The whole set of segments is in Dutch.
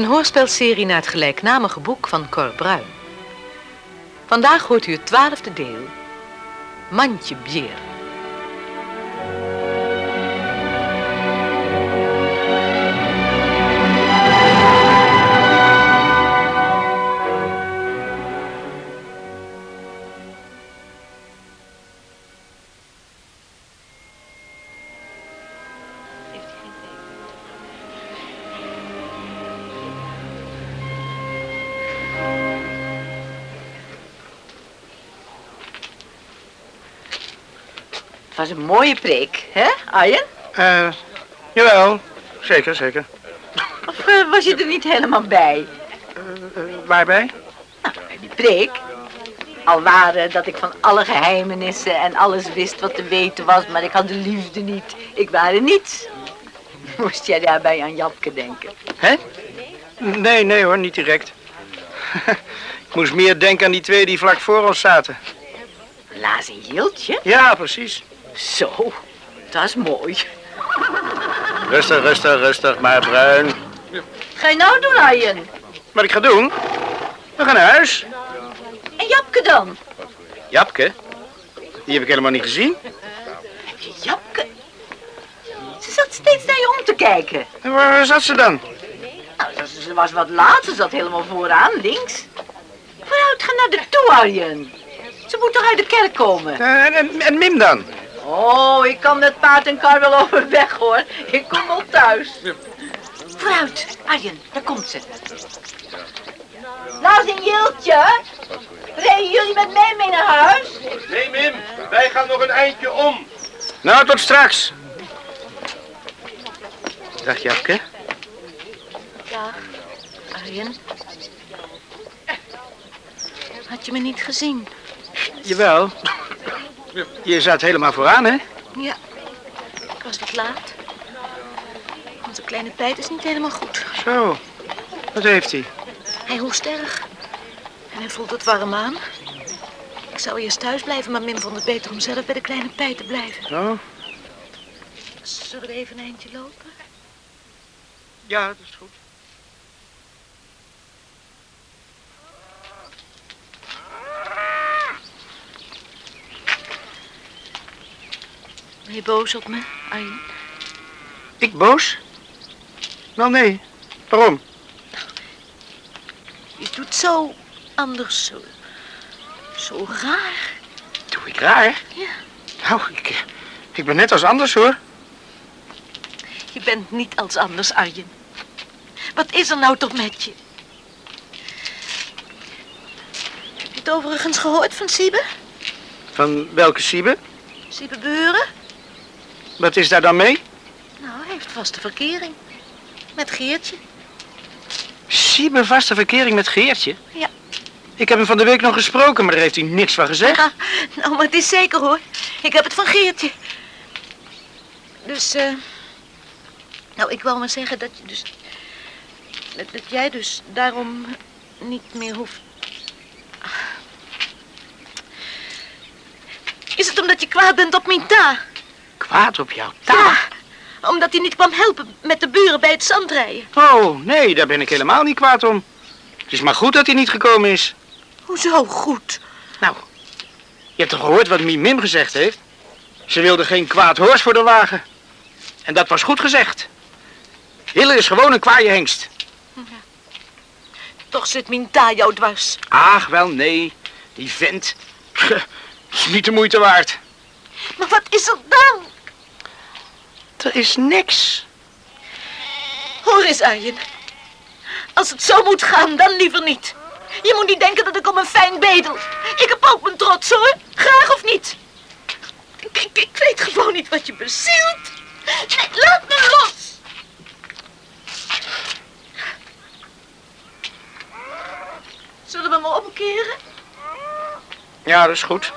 Een hoorspelserie naar het gelijknamige boek van Cor Bruin. Vandaag hoort u het twaalfde deel. Mandje Bier. Was een mooie preek, hè, Arjen? Eh, jawel, zeker, zeker. Of eh, was je er niet helemaal bij? Eh, waarbij? Nou, bij die preek. Al waren dat ik van alle geheimenissen en alles wist wat te weten was, maar ik had de liefde niet. Ik waren niets. Moest jij daarbij aan Japke denken? Hè? Nee, nee hoor, niet direct. Ik moest meer denken aan die twee die vlak voor ons zaten. Laas een Jiltje? Ja, precies. Zo, dat is mooi. Rustig, rustig, rustig, maar bruin. Ga je nou doen, Arjen? Wat ik ga doen? We gaan naar huis. En Japke dan? Japke? Die heb ik helemaal niet gezien. Heb je Japke? Ze zat steeds naar je om te kijken. En waar zat ze dan? Nou, ze, was wat laat, ze zat helemaal vooraan, links. Vooruit, ga naar de toe, Arjen. Ze moet toch uit de kerk komen? Eh, En, en, en Mim dan? Oh, ik kan met paard en kar wel overweg, hoor. Ik kom wel thuis. Vooruit, Arjen, daar komt ze. Laat een Jiltje. Rijden jullie met mij mee naar huis? Nee, Mim, wij gaan nog een eindje om. Nou, tot straks. Dag Japke. Dag, Arjen. Had je me niet gezien? Jawel. Je zat helemaal vooraan, hè? Ja, ik was wat laat. Onze kleine Pijt is niet helemaal goed. Zo. Wat heeft hij? Hij hoest erg. En hij voelt het warm aan. Ik zou eerst thuis blijven, maar Mim vond het beter om zelf bij de kleine Pijt te blijven. Zo? Zullen we even een eindje lopen? Ja, dat is goed. Ben je boos op me, Arjen? Ik boos? Wel, nee. Waarom? Je doet zo anders, zo, zo raar. Doe ik raar? Ja. Nou, ik, ik ben net als anders, hoor. Je bent niet als anders, Arjen. Wat is er nou toch met je? Heb je het overigens gehoord van Siebe? Van welke Siebe? Siebe Buren? Wat is daar dan mee? Nou, hij heeft vaste verkering. Met Geertje. Siebe vaste verkering met Geertje? Ja. Ik heb hem van de week nog gesproken, maar daar heeft hij niks van gezegd. Ja, nou, maar het is zeker hoor. Ik heb het van Geertje. Dus, eh. nou, ik wou maar zeggen dat je dus. Dat, dat jij dus daarom niet meer hoeft. Is het omdat je kwaad bent op Minta? Kwaad op jou? Ja, omdat hij niet kwam helpen met de buren bij het zandrijden. Oh, nee, daar ben ik helemaal niet kwaad om. Het is maar goed dat hij niet gekomen is. Hoezo goed? Nou, je hebt toch gehoord wat Mim Mim gezegd heeft? Ze wilde geen kwaad hoors voor de wagen. En dat was goed gezegd. Hille is gewoon een kwaaie hengst. Toch zit Minta jou dwars. Ach, wel nee. Die vent. is niet de moeite waard. Maar wat is er dan? Er is niks. Hoor eens, Arjen. Als het zo moet gaan, dan liever niet. Je moet niet denken dat ik om een fijn bedel. Ik heb ook mijn trots, hoor. Graag of niet. Ik, ik, ik weet gewoon niet wat je bezielt. Nee, laat me los. Zullen we me omkeren? Ja, dat is goed.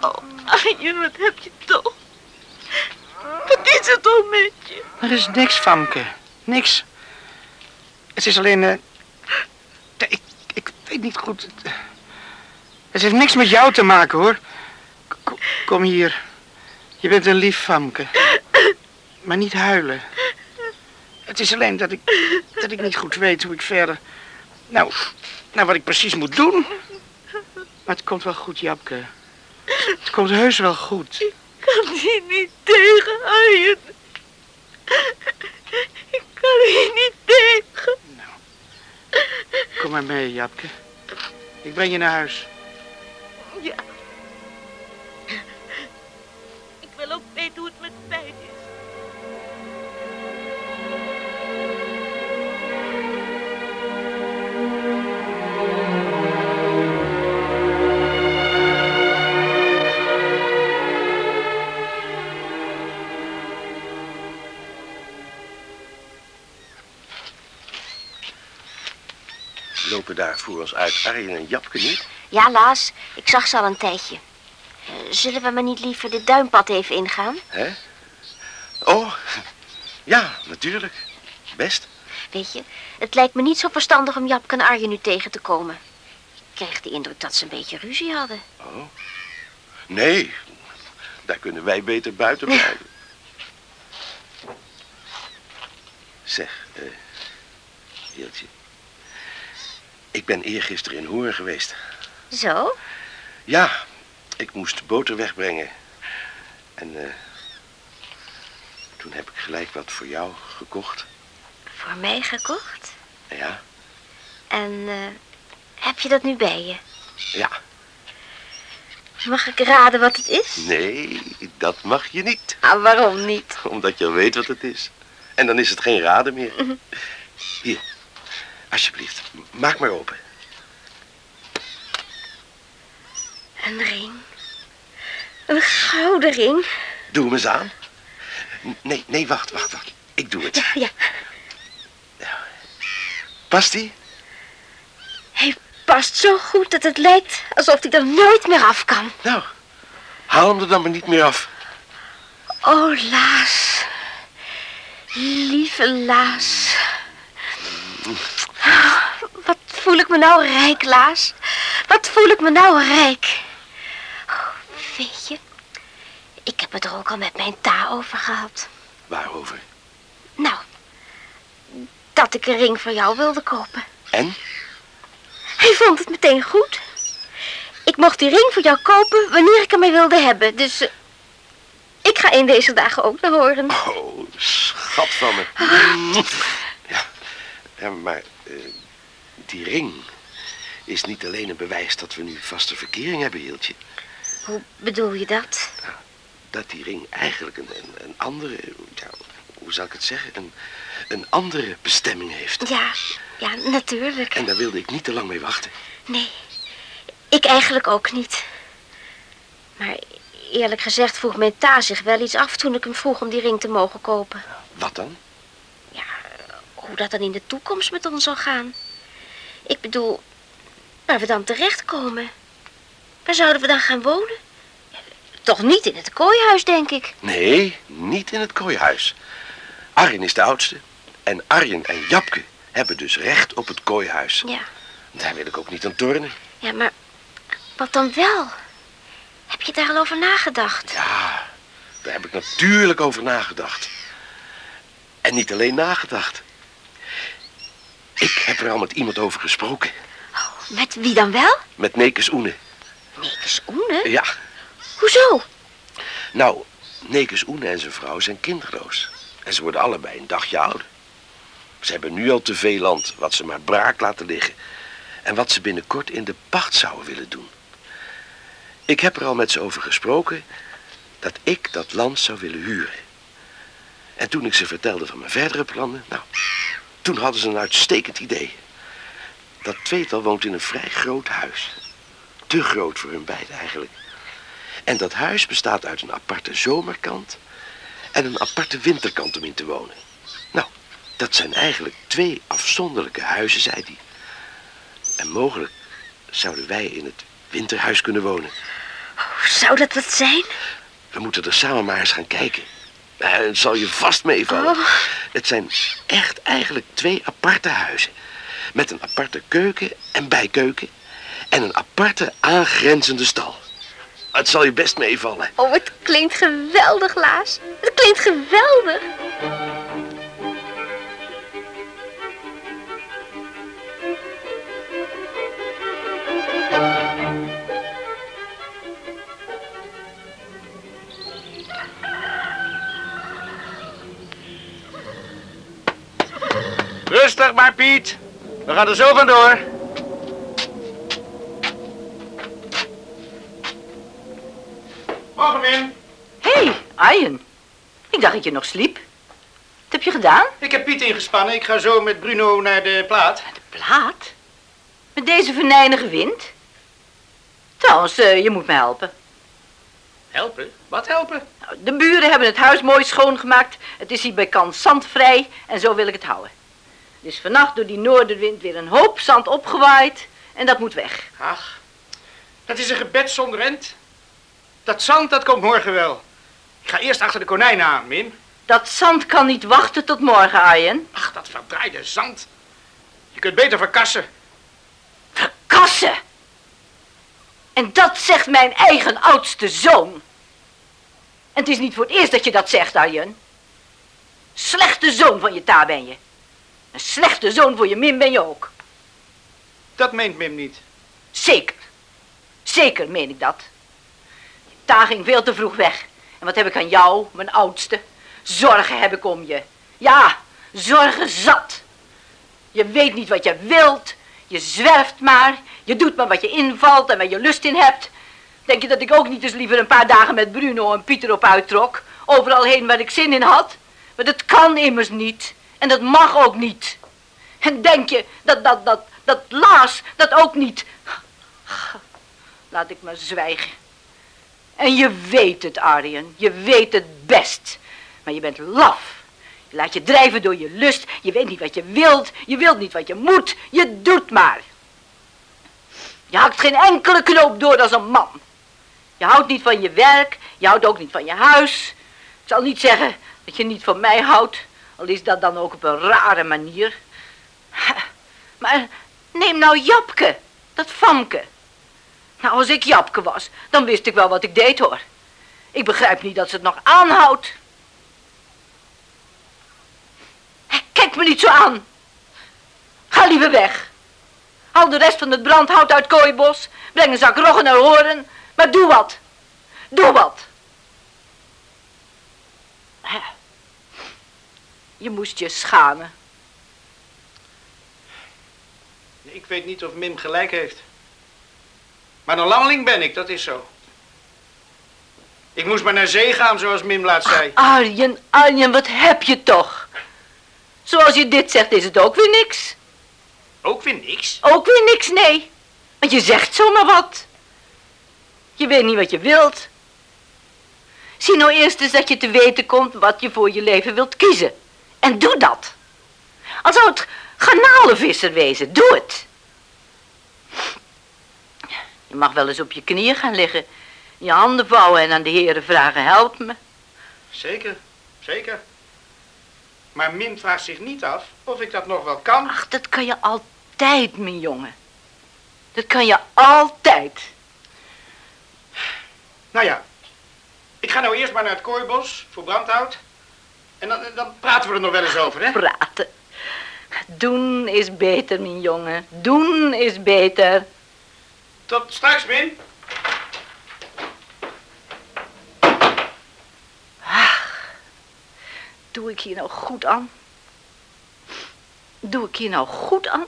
Oh, Arjen, wat heb je toch? Wat is er toch met je? Er is niks, Famke. Niks. Het is alleen... ja, ik, ik weet niet goed. Het, het heeft niks met jou te maken, hoor. Kom hier. Je bent een lief Famke. Maar niet huilen. Het is alleen dat ik, dat ik niet goed weet hoe ik verder... Nou, nou, wat ik precies moet doen. Maar het komt wel goed, Japke. Het komt heus wel goed. Ik kan hier niet tegen, Arjen. Ik kan hier niet tegen. Kom maar mee, Japke. Ik breng je naar huis. Ja. Lopen daar voor ons uit Arjen en Japke niet? Ja, Laas, ik zag ze al een tijdje. Eh, zullen we maar niet liever dit duimpad even ingaan? Hè? Oh, ja, natuurlijk. Best. Weet je, het lijkt me niet zo verstandig om Japke en Arjen nu tegen te komen. Ik krijg de indruk dat ze een beetje ruzie hadden. Oh. Nee, daar kunnen wij beter buiten blijven. Zeg, eh. Ik ben eergisteren in Hoorn geweest. Zo? Ja, ik moest boter wegbrengen. En eh, toen heb ik gelijk wat voor jou gekocht. Voor mij gekocht? Ja, En eh, heb je dat nu bij je? ja. Mag ik raden wat het is? Nee, dat mag je niet. Ah, waarom niet? Omdat je al weet wat het is. En dan is het geen raden meer. Hier, alsjeblieft, maak maar open. Een ring. Een gouden ring. Doe hem eens aan. Nee, nee, wacht, wacht, wacht. Ik doe het. Ja, ja. Past die? Hij past zo goed dat het lijkt alsof hij er nooit meer af kan. Nou, haal hem er dan maar niet meer af. Oh, Laas. Lieve Laas. Voel ik me nou rijk, Laas. Wat voel ik me nou rijk. Oh, weet je, ik heb het er ook al met mijn ta over gehad. Waarover? Nou, dat ik een ring voor jou wilde kopen. En? Hij vond het meteen goed. Ik mocht die ring voor jou kopen wanneer ik hem wilde hebben. Dus eh, ik ga een deze dagen ook naar horen. Oh, schat van me. Ja, ja maar die ring is niet alleen een bewijs dat we nu vaste verkering hebben, Hieltje. Hoe bedoel je dat? Dat die ring eigenlijk een, een, een andere, ja, hoe zal ik het zeggen, een, een andere bestemming heeft. Ja, ja, natuurlijk. En daar wilde ik niet te lang mee wachten. Nee, ik eigenlijk ook niet. Maar eerlijk gezegd vroeg mijn ta zich wel iets af toen ik hem vroeg om die ring te mogen kopen. Wat dan? Ja, hoe dat dan in de toekomst met ons zal gaan. Ik bedoel, waar we dan terechtkomen. Waar zouden we dan gaan wonen? Toch niet in het kooihuis, denk ik. Nee, niet in het kooihuis. Arjen is de oudste. En Arjen en Japke hebben dus recht op het kooihuis. Ja, Daar wil ik ook niet aan tornen. ja, maar wat dan wel? Heb je daar al over nagedacht? Ja, daar heb ik natuurlijk over nagedacht. En niet alleen nagedacht. Ik heb er al met iemand over gesproken. Met wie dan wel? Met Nekes Oene. Nekes Oene? Ja, Hoezo? nou, Nekes Oene en zijn vrouw zijn kinderloos. En ze worden allebei een dagje ouder. Ze hebben nu al te veel land, wat ze maar braak laten liggen. En wat ze binnenkort in de pacht zouden willen doen. Ik heb er al met ze over gesproken dat ik dat land zou willen huren. En toen ik ze vertelde van mijn verdere plannen, nou, toen hadden ze een uitstekend idee. Dat tweetal woont in een vrij groot huis. Te groot voor hun beiden eigenlijk. En dat huis bestaat uit een aparte zomerkant en een aparte winterkant om in te wonen. Nou, dat zijn eigenlijk twee afzonderlijke huizen, zei hij. En mogelijk zouden wij in het winterhuis kunnen wonen. Zou dat wat zijn? We moeten er samen maar eens gaan kijken. Eh, Het zal je vast meevallen. Oh. Het zijn echt eigenlijk twee aparte huizen. Met een aparte keuken en bijkeuken. En een aparte aangrenzende stal. Het zal je best meevallen. Oh, het klinkt geweldig, Laas. Het klinkt geweldig. Maar, Piet. We gaan er zo vandoor. Morgen, Wim. Hé, hey, Arjen. Ik dacht dat je nog sliep. Wat heb je gedaan? Ik heb Piet ingespannen. Ik ga zo met Bruno naar de plaat. De plaat? Met deze venijnige wind? Trouwens, eh, je moet me helpen. Helpen? Wat helpen? Nou, de buren hebben het huis mooi schoongemaakt. Het is hier bij kans zandvrij en zo wil ik het houden. Er is vannacht door die noordenwind weer een hoop zand opgewaaid en dat moet weg. Ach, dat is een gebed zonder end. Dat zand, dat komt morgen wel. Ik ga eerst achter de konijnen aan, Min. Dat zand kan niet wachten tot morgen, Arjen. Ach, dat verdraaide zand. Je kunt beter verkassen. Verkassen? En dat zegt mijn eigen oudste zoon. En het is niet voor het eerst dat je dat zegt, Arjen. Slechte zoon van je ta ben je. Een slechte zoon voor je Mim ben je ook. Dat meent Mim niet. Zeker. Zeker meen ik dat. Je ta ging veel te vroeg weg. En wat heb ik aan jou, mijn oudste? Zorgen heb ik om je. Ja, zorgen zat. Je weet niet wat je wilt. Je zwerft maar. Je doet maar wat je invalt en waar je lust in hebt. Denk je dat ik ook niet eens liever een paar dagen met Bruno en Pieter op uittrok? Overal heen waar ik zin in had? Maar dat kan immers niet. En dat mag ook niet. En denk je dat, dat, dat, dat Lars dat ook niet... Laat ik maar zwijgen. En je weet het, Arjen. Je weet het best. Maar je bent laf. Je laat je drijven door je lust. Je weet niet wat je wilt. Je wilt niet wat je moet. Je doet maar. Je hakt geen enkele knoop door als een man. Je houdt niet van je werk. Je houdt ook niet van je huis. Ik zal niet zeggen dat je niet van mij houdt. Al is dat dan ook op een rare manier. Maar neem nou Japke. Dat Famke. Nou, als ik Japke was, dan wist ik wel wat ik deed, hoor. Ik begrijp niet dat ze het nog aanhoudt. Kijk me niet zo aan. Ga liever weg. Haal de rest van het brandhout uit kooibos. Breng een zak roggen naar horen. Maar doe wat. Doe wat. Je moest je schamen. Ik weet niet of Mim gelijk heeft. Maar een lammeling ben ik, dat is zo. Ik moest maar naar zee gaan, zoals Mim laat zei. Arjen, Arjen, wat heb je toch? Zoals je dit zegt, is het ook weer niks. Ook weer niks? Ook weer niks, nee. Want je zegt zomaar wat. Je weet niet wat je wilt. Zie nou eerst eens dat je te weten komt wat je voor je leven wilt kiezen. En doe dat. Al zou het garnalenvisser wezen, doe het. Je mag wel eens op je knieën gaan liggen, je handen vouwen en aan de heren vragen, help me. Zeker, zeker. Maar Min vraagt zich niet af of ik dat nog wel kan. Ach, dat kan je altijd, mijn jongen. Dat kan je altijd. Nou ja, ik ga nou eerst maar naar het kooibos voor brandhout. En dan, dan praten we er nog wel eens over, hè? Praten. Doen is beter, mijn jongen. Doen is beter. Tot straks, Min. Ach, doe ik hier nou goed aan? Doe ik hier nou goed aan?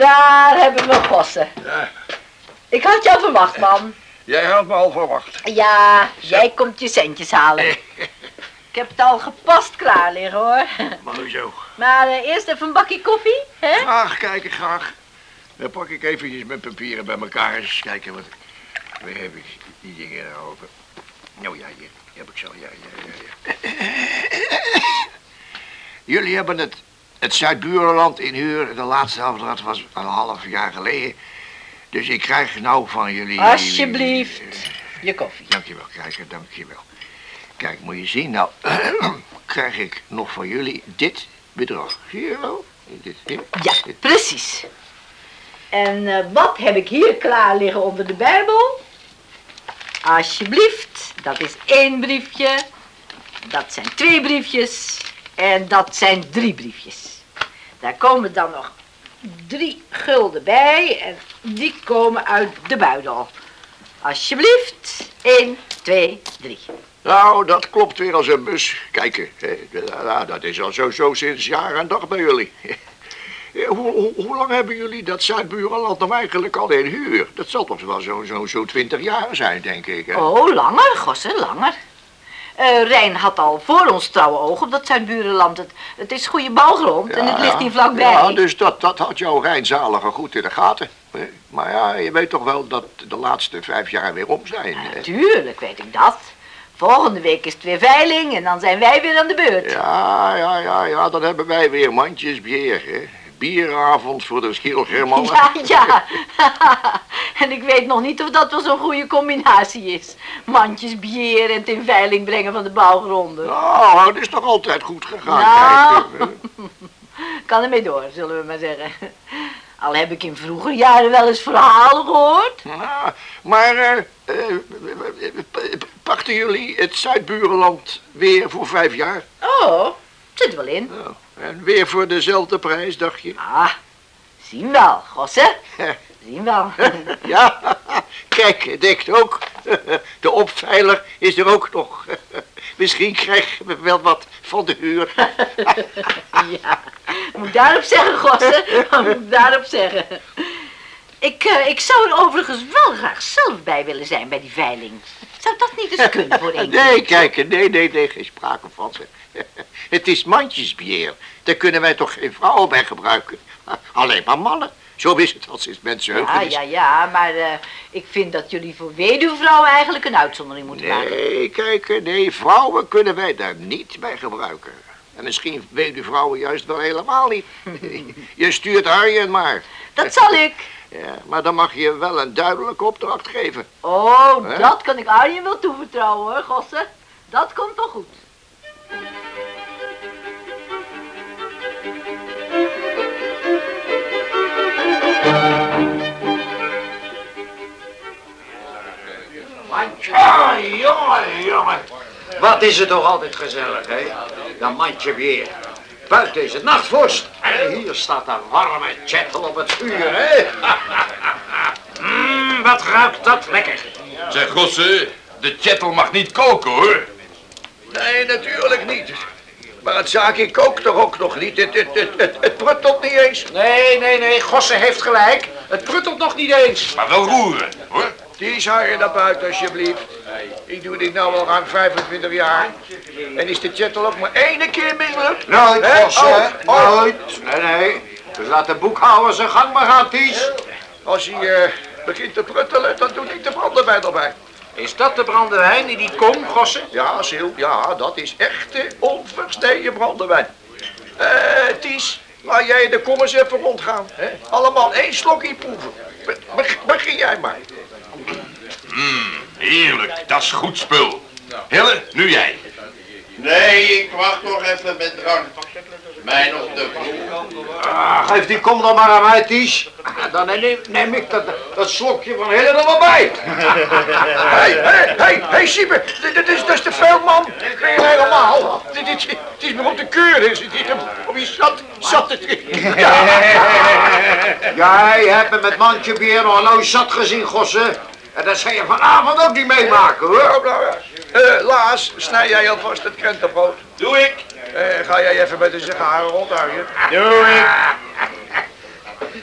Daar hebben we gossen. Ja, Ik had jou verwacht, man. jij had me al verwacht. Ja, jij komt je centjes halen. Ik heb het al gepast klaar liggen, hoor. Mooi zo. Maar eh, eerst even een bakje koffie, hè? Graag kijken, graag. Dan pak ik eventjes mijn papieren bij elkaar eens kijken wat... Waar heb ik die dingen nou over? Nou ja, hier heb ik zo, ja, ja, ja, ja. Jullie hebben het, het Zuid-Burenland in huur. De laatste afdracht was een half jaar geleden. Dus ik krijg nou van jullie... Alsjeblieft. je koffie. Dankjewel, kijker, dankjewel. Kijk, moet je zien, nou krijg ik nog van jullie dit bedrag. Zie je wel? Dit, hier. Ja, precies. En eh, wat heb ik hier klaar liggen onder de Bijbel? Alsjeblieft, dat is één briefje. Dat zijn twee briefjes. En dat zijn drie briefjes. Daar komen dan nog drie gulden bij. En die komen uit de buidel. Alsjeblieft, één, twee, drie. Nou, dat klopt weer als een bus. Kijk, hè, nou, dat is al zo, zo sinds jaar en dag bij jullie. Eh, Hoe, hoe, hoe lang hebben jullie dat Zuidburenland nou eigenlijk al in huur? Dat zal toch wel zo'n zo, zo 20 jaar zijn, denk ik. Hè? Oh, langer, Gosse, langer. Eh Rijn had al voor ons trouwe oog op dat zijn burenland. Het, het is goede bouwgrond en het ligt hier vlakbij. Ja, dus dat, dat had jouw Rijnzalige goed in de gaten. Maar ja, je weet toch wel dat de laatste vijf jaar weer om zijn. Natuurlijk weet ik dat. Volgende week is het weer veiling en dan zijn wij weer aan de beurt. Ja, ja, ja, ja, dan hebben wij weer mandjes bier. Hè? Bieravond voor de Schilgermannen. Ja, ja. en ik weet nog niet of dat wel zo'n goede combinatie is. Mandjes bier en het in veiling brengen van de bouwgronden. Nou, het is toch altijd goed gegaan. Nou. Kijk. Kan ermee door, zullen we maar zeggen. Al heb ik in vroeger jaren wel eens verhalen gehoord. Ja, maar eh, eh, p- pakten jullie het Zuidburenland weer voor vijf jaar? Oh, zit er wel in. Ja. En weer voor dezelfde prijs, dacht je? Ah, zien wel, Gosse. Zien wel. Ja, kijk, het dekt ook. De opveiler is er ook nog. Misschien krijgen we wel wat van de huur. ja, moet ik daarop zeggen, Gosse? Wat moet ik daarop zeggen? Ik, eh, ik zou er overigens wel graag zelf bij willen zijn bij die veiling. Zou dat niet eens kunnen voor één keer? Nee, kijk, nee, nee, nee, geen sprake van. zeg. Het is mandjesbier. Daar kunnen wij toch geen vrouwen bij gebruiken. Alleen maar mannen. Zo is het al sinds mensen Ja, heugen is. ja, ja, maar eh, ik vind dat jullie voor weduwvrouwen eigenlijk een uitzondering moeten maken. Nee, kijk, nee, vrouwen kunnen wij daar niet bij gebruiken. En misschien weten vrouwen juist wel helemaal niet. Je stuurt Arjen maar. Dat zal ik. Ja, maar dan mag je wel een duidelijke opdracht geven. Oh, dat kan ik Arjen wel toevertrouwen hoor, Gosse. Dat komt wel goed. Ah, jongen, jongen. Wat is het toch altijd gezellig, hè? Dat mandje weer. Buiten is het nachtvorst. En hier staat een warme chattel op het vuur, hè? Mmm, wat ruikt dat lekker. Zeg, Gosse, de chattel mag niet koken, hoor. Nee, natuurlijk niet. Maar het zaakje kookt toch ook nog niet? Het, het, het, het, het pruttelt niet eens. Nee, nee, nee, Gosse heeft gelijk. Het pruttelt nog niet eens. Maar wel roeren, hoor. Die je naar buiten, alsjeblieft. Ik doe dit nou al ruim 25 jaar. En is de chattel ook maar één keer mislukt? Nooit, Hè? Gosse, Oh, oh. nooit. Nee, nee. Dus laat de boekhouder zijn gang maar gaan, Ties. Als hij eh, begint te pruttelen, dan doe ik de brandewijn erbij. Is dat de brandewijn in die kom, Gosse? Ja, Sil, ja, dat is echte onversneden brandewijn. Eh, Ties, laat jij de kom eens even rondgaan. Hè? Allemaal één slokje proeven. Be- be- begin jij maar. Heerlijk, dat is goed spul. Hille, nu jij. Nee, ik wacht nog even met drank. Mij nog te vroeg. Ah, geef die kom dan maar aan mij, Ties. Dan neem, neem ik dat, dat slokje van Hille er wel bij. Hé, hé, hé, hé, Sieber, dit, is, dat is te veel, man. Ben je helemaal? Dit, dit, dit is me op de keur. Is- dit- Op wie zat, zat het? Jij hebt me met mandje bier nog nooit zat gezien, Gosse. En dat zal je vanavond ook niet meemaken, hoor. Ja. Eh, Laas, snij jij alvast het krentenbrood. Doe ik. Eh, ga jij even met de sigaren rondhouden? Doe ik.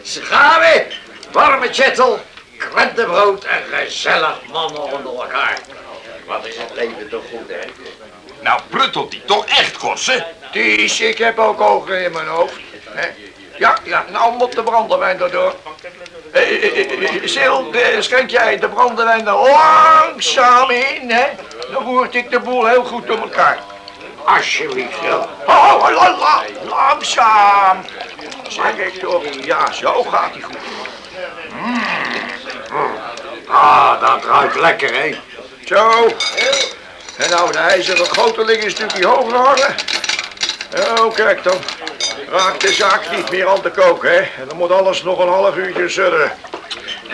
Sigaren, warme chattel, krentenbrood en gezellig mannen onder elkaar. Wat is het leven toch goed, hè? Nou, pruttelt die toch echt, Gosse? Ties, ik heb ook ogen in mijn hoofd. Hè? Ja, ja, nou moet de brandewijn erdoor. Eh, eh, eh, Sil, schenk jij de brandewijn er langzaam in, hè? Dan roert ik de boel heel goed door elkaar. Alsjeblieft, ja. Oh, oh, la, langzaam. Zeg ik toch, ja, zo gaat hij goed. Ah, dat ruikt lekker, hè. Zo. En nou, de ijzeren goteling is natuurlijk hoger hangen. Oh, kijk dan. Raakt de zaak niet meer aan te koken, hè. En dan moet alles nog een half uurtje sudderen.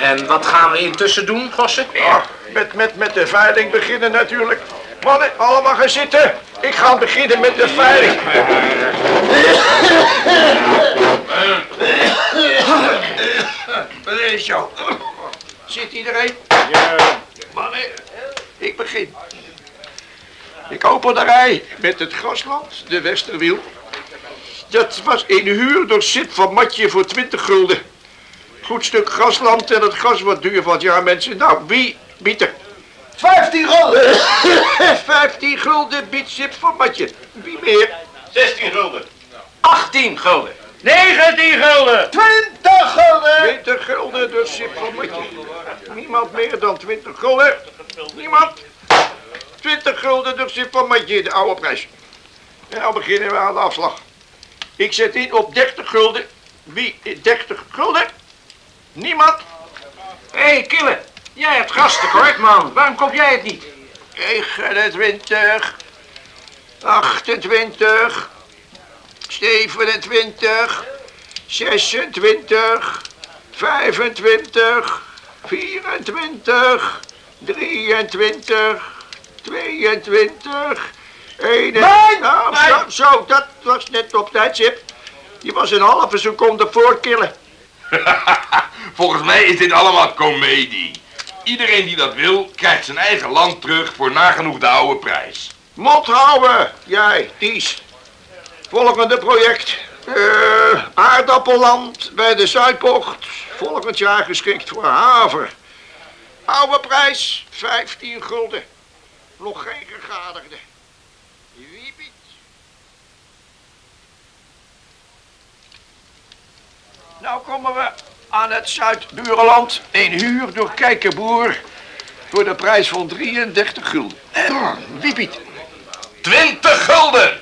En wat gaan we intussen doen, Gossen? Ja, met, met, met de veiling beginnen natuurlijk. Mannen, allemaal gaan zitten. Ik ga beginnen met de veiling. Wat is zo? Zit iedereen? Ja. Mannen, ik begin. Ik open de rij met het grasland, de Westerwiel. Dat was in huur door Sip van Matje voor 20 gulden. Goed stuk grasland en het gras wat duur van het jaar, mensen. Nou, wie biedt er? 15 gulden! 15 gulden biedt Sip van Matje. Wie meer? 16 gulden. 18 gulden. 19 gulden. 20 gulden! 20 gulden door Sip van Matje. Niemand meer dan 20 gulden. Niemand? 20 gulden Sip van de oude prijs. En nou beginnen we aan de afslag. Ik zet in op 30 gulden. Wie? 30 gulden? Niemand? Hé, hey, Kille. Jij hebt gastekort, man. Waarom koop jij het niet? 29, 28, 27, 26, 25, 24, 23, 22, 21. Nou, zo, zo, dat was net op tijd, Chip. Je was een halve seconde voor killen. Volgens mij is dit allemaal komedie. Iedereen die dat wil, krijgt zijn eigen land terug voor nagenoeg de oude prijs. Mot houden, jij, Ties. Volgende project. Eh, aardappelland bij de Zuidbocht. Volgend jaar geschikt voor haver. Oude prijs, 15 gulden. Nog geen gegadigde. Wie biedt? Nou komen we aan het Zuidburenland. Een huur door Kijkenboer. Voor de prijs van 33 gulden. Wie biedt? 20 gulden!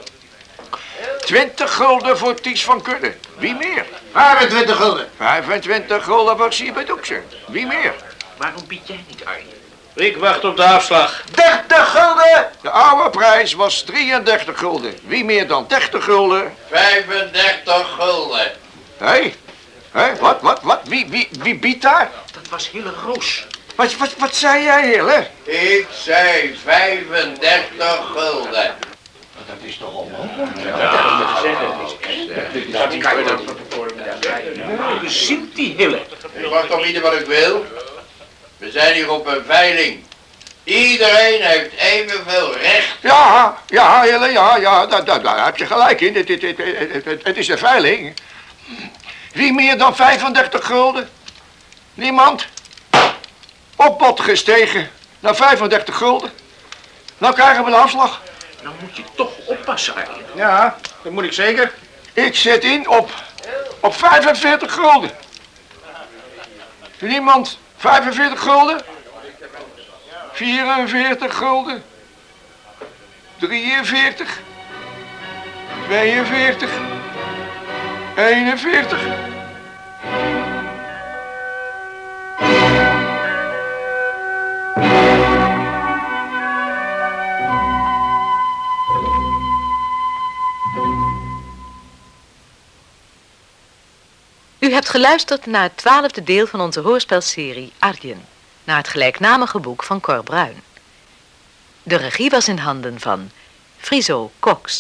20 gulden voor Ties van Kudde. Wie meer? 25 gulden. 25 gulden voor Sieberdoekse. Wie meer? Waarom bied jij niet, Arjen? Ik wacht op de afslag. 30 gulden! De oude prijs was 33 gulden. Wie meer dan 30 gulden? 35 gulden. Hé? Hé? Wat, wat, wat? Wie, wie, wie biedt daar? Dat was Hille Roos. Wat, wat, wat zei jij, Hille? Ik zei 35 gulden. Bezint die Hille. Ik mag toch ieder wat ik wil? We zijn hier op een veiling. Iedereen heeft evenveel recht. Ja, ja, Hille, ja, ja, daar, daar, daar heb je gelijk in. Het, het, het, het, het- het is een veiling. Wie meer dan 35 gulden? Niemand? Opbod gestegen naar 35 gulden. Nou krijgen we de afslag. Dan moet je toch oppassen, Arjen. Ja, dat moet ik zeker. Ik zet in op, op 45 gulden. Niemand 45 gulden? 44 gulden? 43? 42? 41? Hebt geluisterd naar het twaalfde deel van onze hoorspelserie Arjen, naar het gelijknamige boek van Cor Bruin. De regie was in handen van Friso Cox.